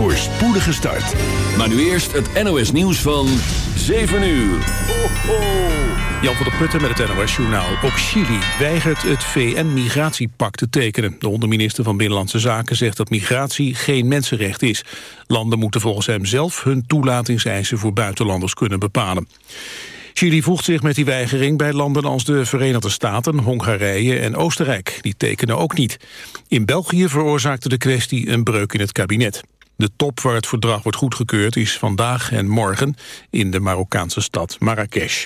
voor spoedige start. Maar nu eerst het NOS nieuws van 7 uur. Jan van der Putten met het NOS-journaal. Ook Chili weigert het VN-migratiepact te tekenen. De onderminister van Binnenlandse Zaken zegt dat migratie geen mensenrecht is. Landen moeten volgens hem zelf hun toelatingseisen voor buitenlanders kunnen bepalen. Chili voegt zich met die weigering bij landen als de Verenigde Staten, Hongarije en Oostenrijk. Die tekenen ook niet. In België veroorzaakte de kwestie een breuk in het kabinet. De top waar het verdrag wordt goedgekeurd is vandaag en morgen in de Marokkaanse stad Marrakesh.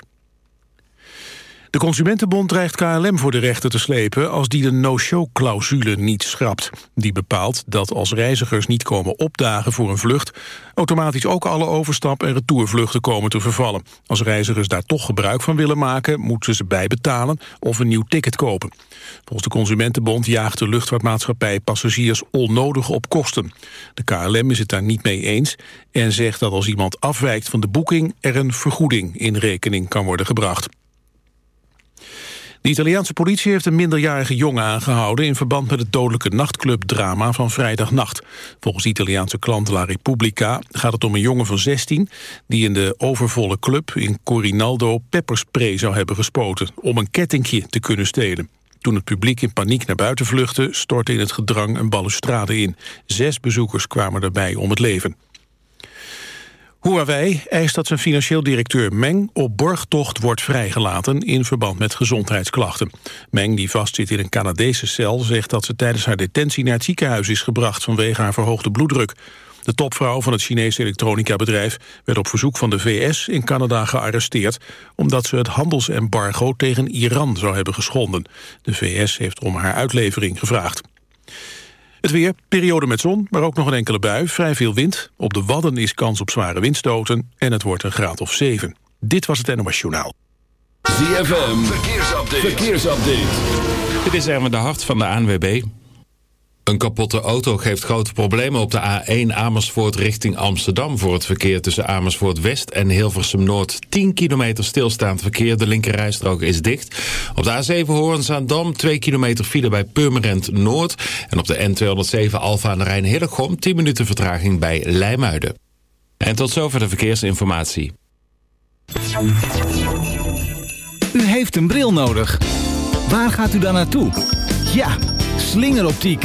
De Consumentenbond dreigt KLM voor de rechter te slepen... als die de no-show-clausule niet schrapt. Die bepaalt dat als reizigers niet komen opdagen voor een vlucht... automatisch ook alle overstap- en retourvluchten komen te vervallen. Als reizigers daar toch gebruik van willen maken... moeten ze bijbetalen of een nieuw ticket kopen. Volgens de Consumentenbond jaagt de luchtvaartmaatschappij... passagiers onnodig op kosten. De KLM is het daar niet mee eens... en zegt dat als iemand afwijkt van de boeking... er een vergoeding in rekening kan worden gebracht. De Italiaanse politie heeft een minderjarige jongen aangehouden... in verband met het dodelijke nachtclubdrama van vrijdagnacht. Volgens Italiaanse klant La Repubblica gaat het om een jongen van 16... die in de overvolle club in Corinaldo pepperspray zou hebben gespoten... om een kettingje te kunnen stelen. Toen het publiek in paniek naar buiten vluchtte... stortte in het gedrang een balustrade in. Zes bezoekers kwamen daarbij om het leven. Huawei eist dat zijn financieel directeur Meng op borgtocht wordt vrijgelaten in verband met gezondheidsklachten. Meng, die vastzit in een Canadese cel, zegt dat ze tijdens haar detentie naar het ziekenhuis is gebracht vanwege haar verhoogde bloeddruk. De topvrouw van het Chinese elektronica-bedrijf werd op verzoek van de VS in Canada gearresteerd omdat ze het handelsembargo tegen Iran zou hebben geschonden. De VS heeft om haar uitlevering gevraagd. Het weer, periode met zon, maar ook nog een enkele bui. Vrij veel wind. Op de Wadden is kans op zware windstoten. En het wordt een graad of 7. Dit was het NOS Journaal. ZFM, verkeersupdate. verkeersupdate. Dit is Erwin de Hart van de ANWB. Een kapotte auto geeft grote problemen op de A1 Amersfoort richting Amsterdam... voor het verkeer tussen Amersfoort West en Hilversum Noord. 10 kilometer stilstaand verkeer, de linkerrijstrook is dicht. Op de A7 Hoorn-Zaandam 2 kilometer file bij Purmerend Noord... en op de N207 Alfa aan de Rijn Hillegom 10 minuten vertraging bij Leimuiden. En tot zover de verkeersinformatie. U heeft een bril nodig. Waar gaat u dan naartoe? Ja, slingeroptiek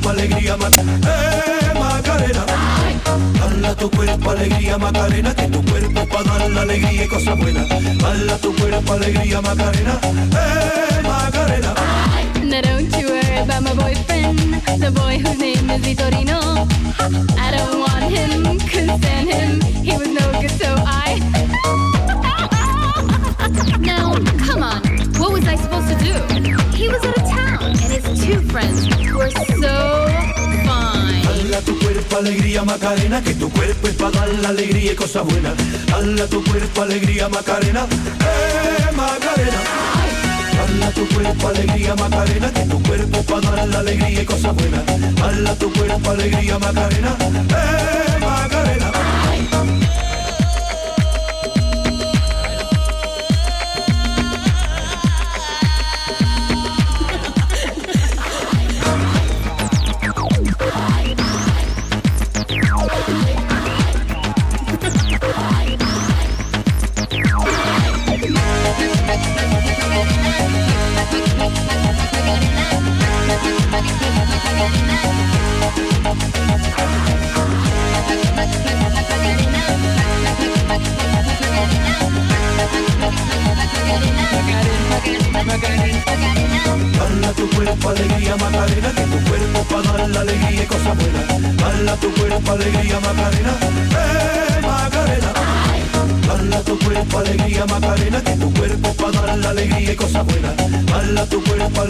cuerpo alegría, eh, Macarena. Bala tu cuerpo alegría, Macarena, que tu cuerpo dar la alegría y cosas buenas. Bala tu cuerpo alegría, Macarena, eh, Macarena. Now don't you worry about my boyfriend, the boy whose name is Vitorino. I don't want him, couldn't stand him, he was no good, so I. now, come on, what was I supposed to do? He was at two friends who are so fine. Hala tu cuerpo alegría Macarena, que tu cuerpo es para dar la alegría y cosa buena. Hala tu cuerpo alegría Macarena, eh Macarena. Hala tu cuerpo alegría Macarena, que tu cuerpo para dar la alegría y cosa buena. Hala tu cuerpo alegría Macarena, eh Macarena.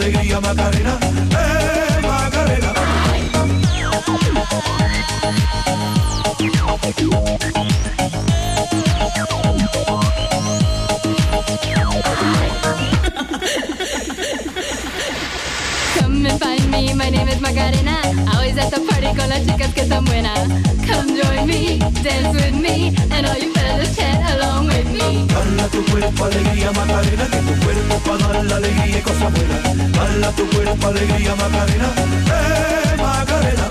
Alegría Macarena, eh y cosas buenas. Dale tu cuerpo alegría Macarena, eh Macarena.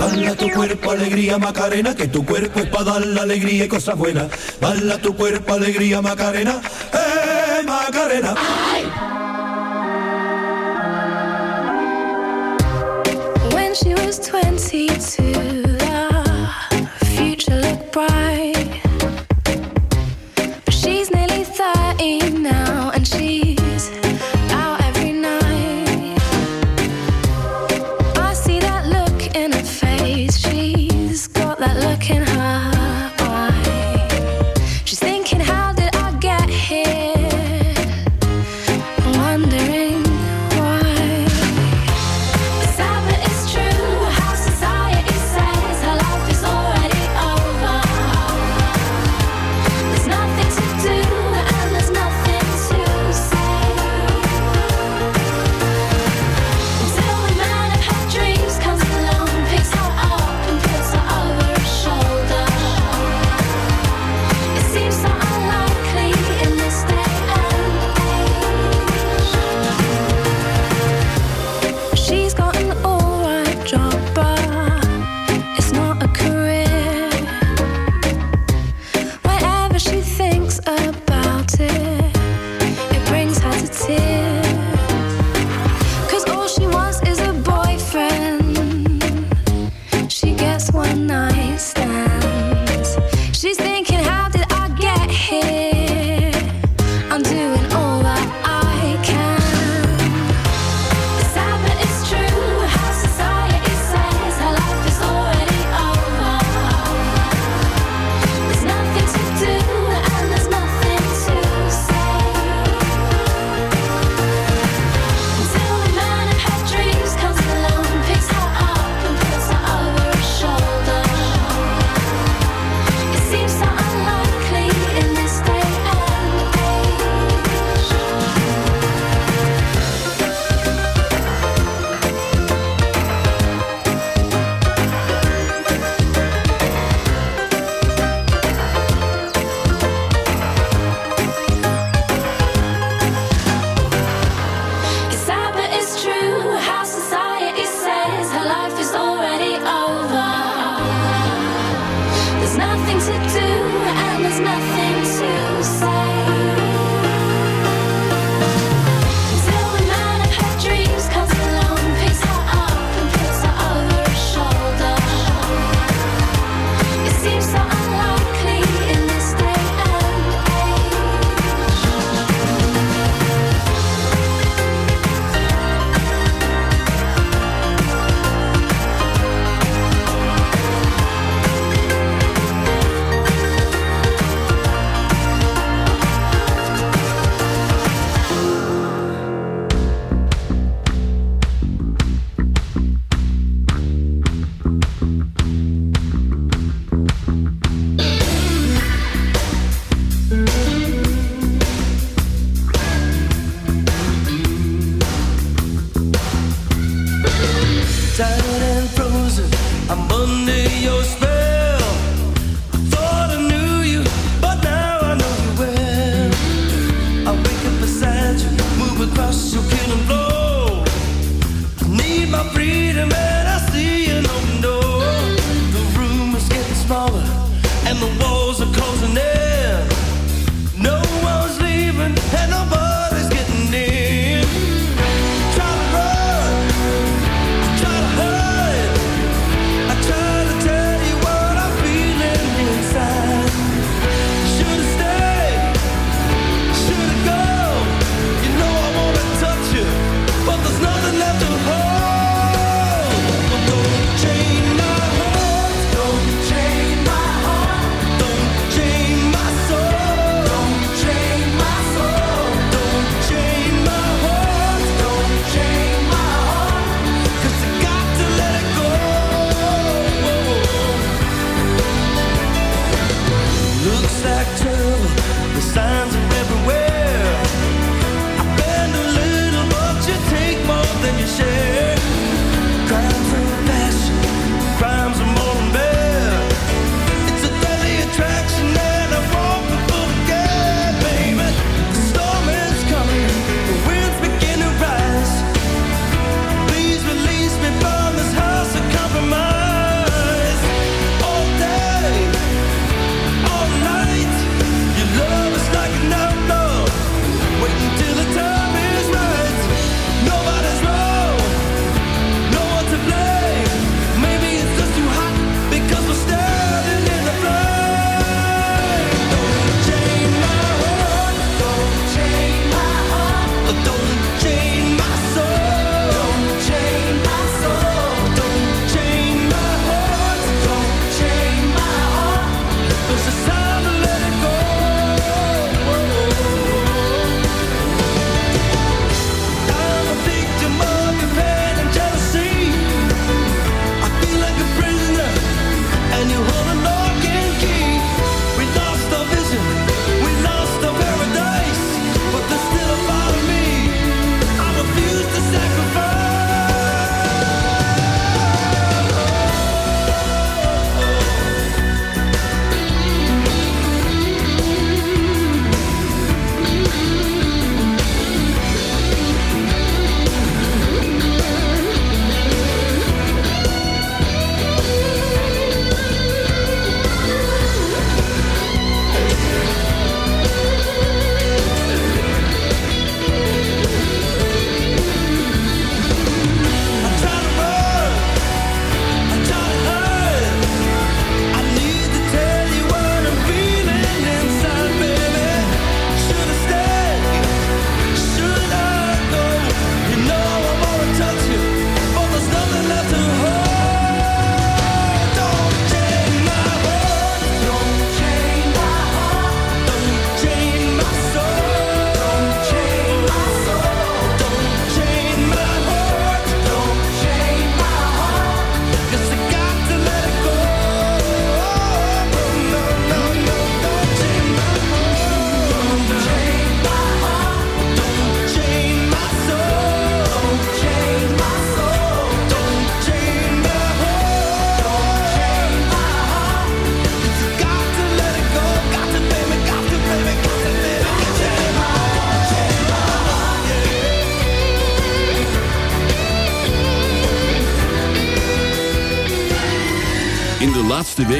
Dale tu cuerpo alegría Macarena, que tu cuerpo es para dar la alegría y cosas buenas. Dale tu cuerpo alegría Macarena, eh Macarena. When she was 22,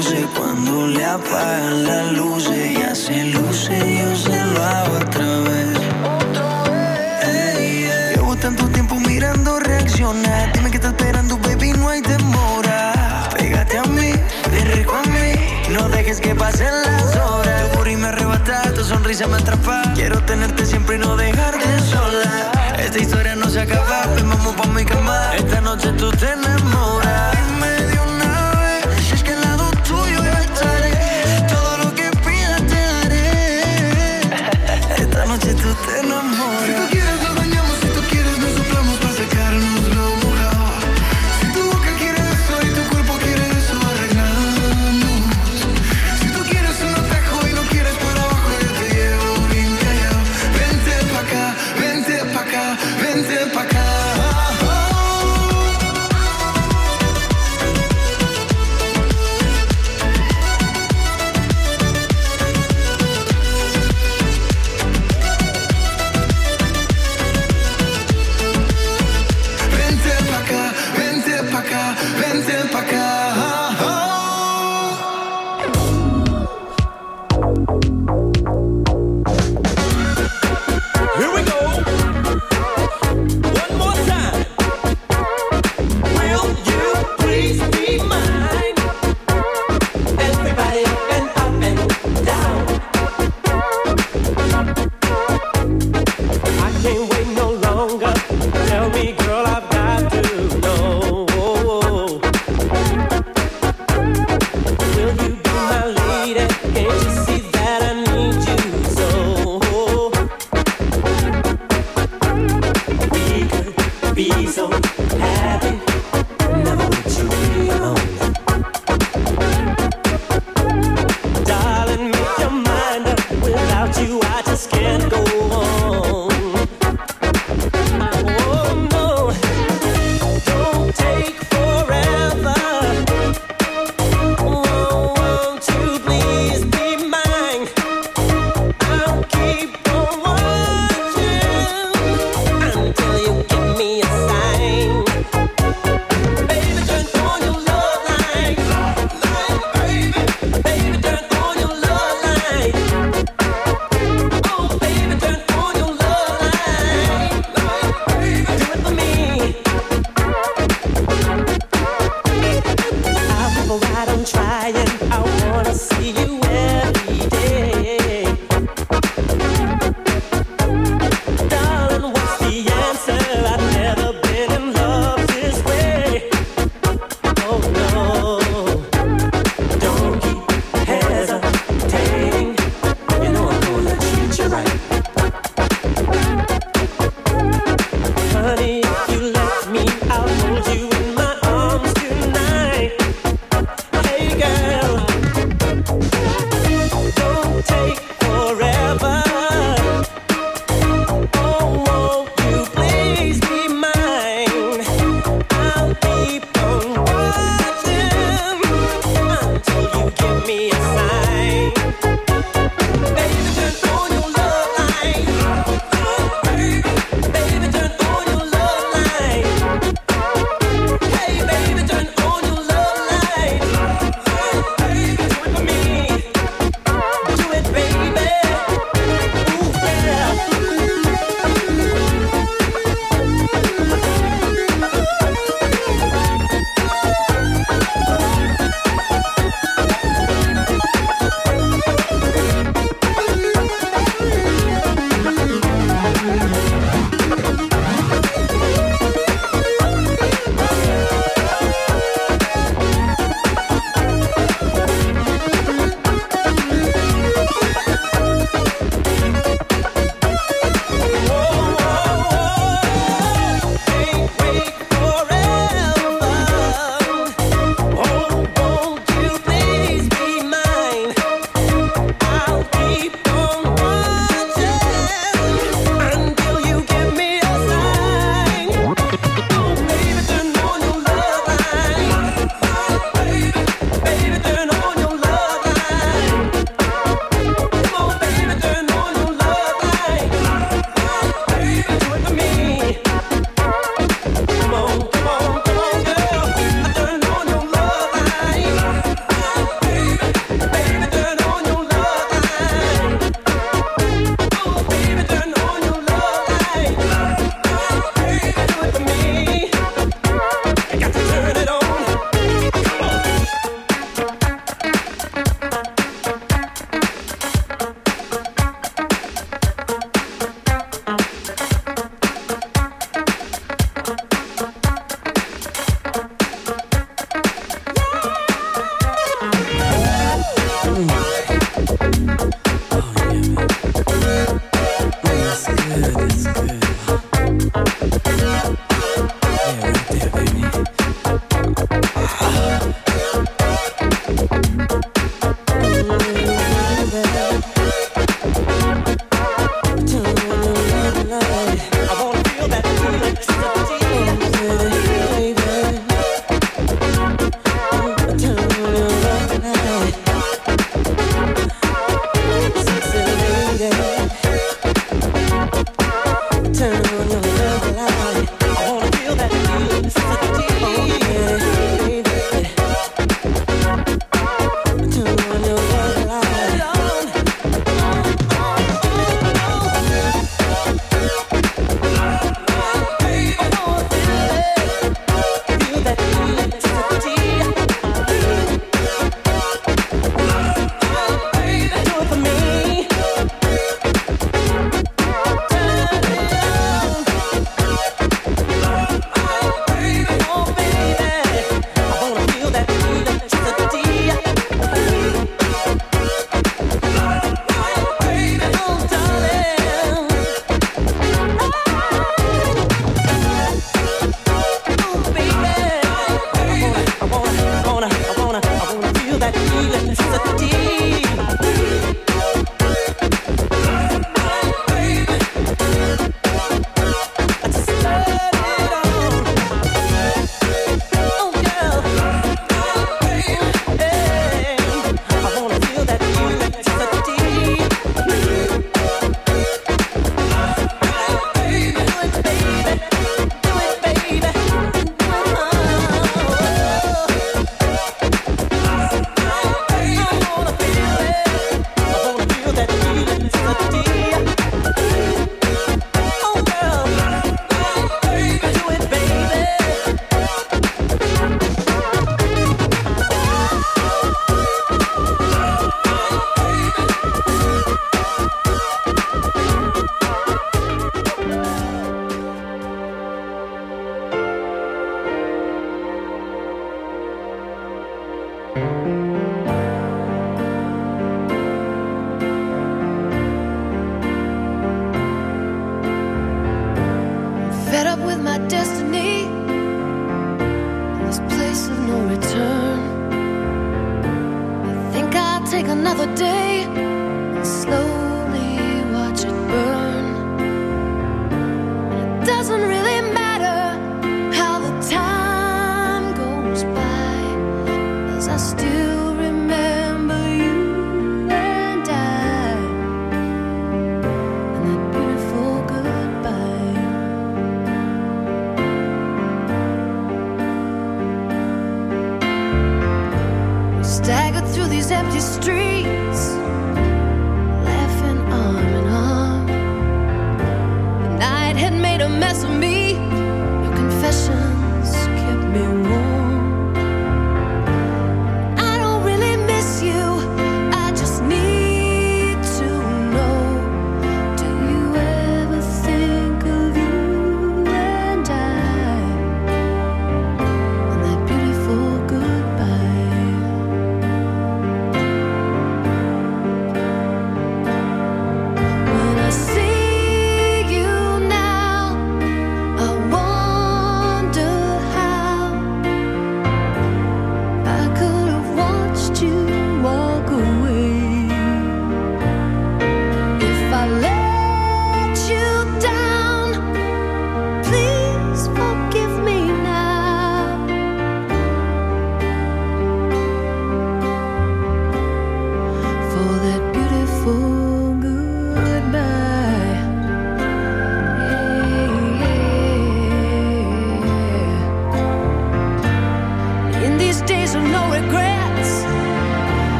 luce cuando le apagan las luces. Ya se luce, y yo se lo hago otra vez. Otra vez. Llevo tanto tiempo mirando reaccionar. Dime que estás esperando, baby, no hay demora. Pégate a mí, ven rico a mí. No dejes que pasen las horas. Tu y me arrebata, tu sonrisa me atrapa. Quiero tenerte siempre y no dejarte sola. Esta historia no se acaba, ven vamos pa' mi cama. Esta noche tú te enamoras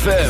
ZFM.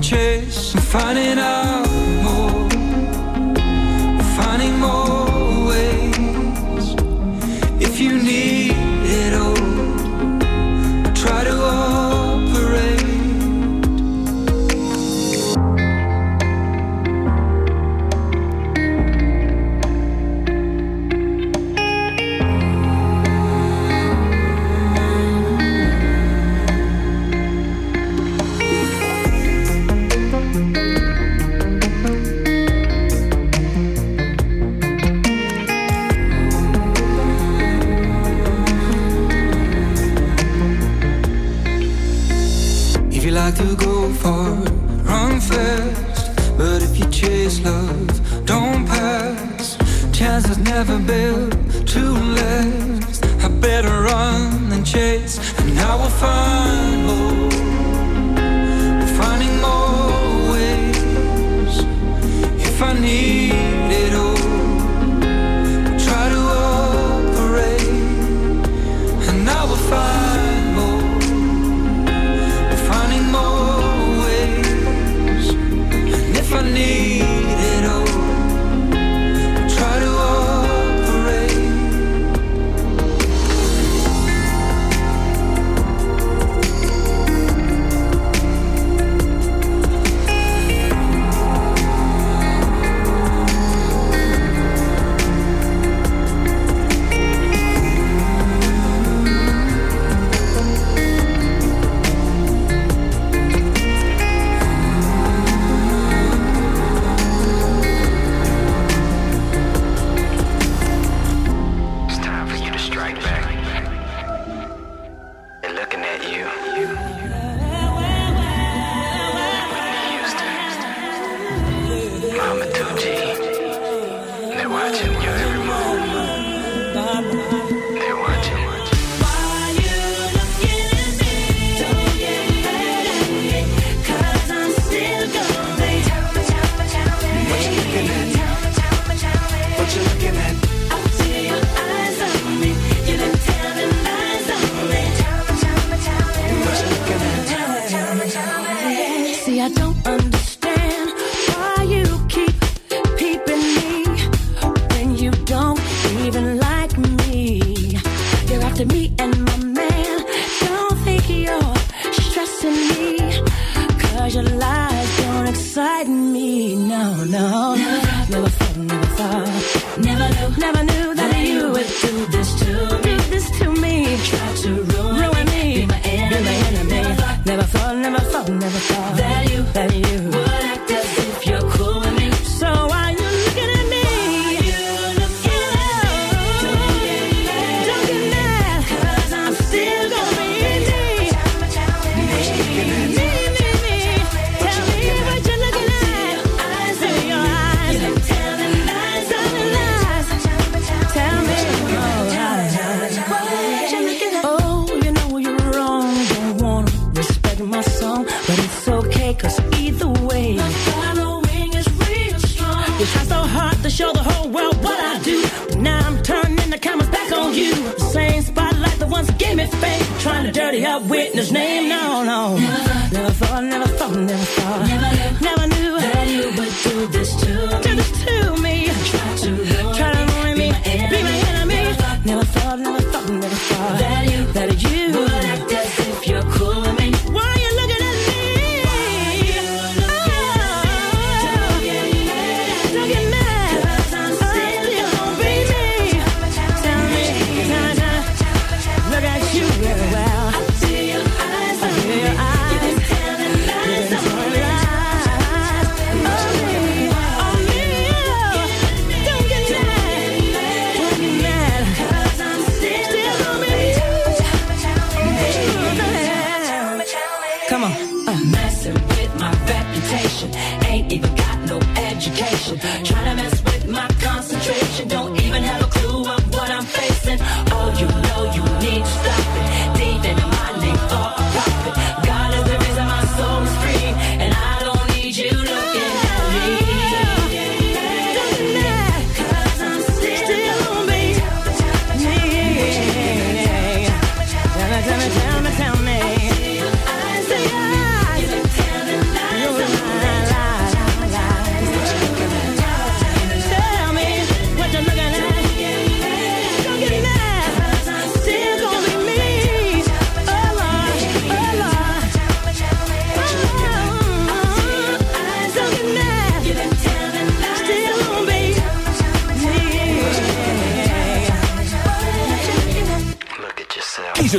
chasing, finding out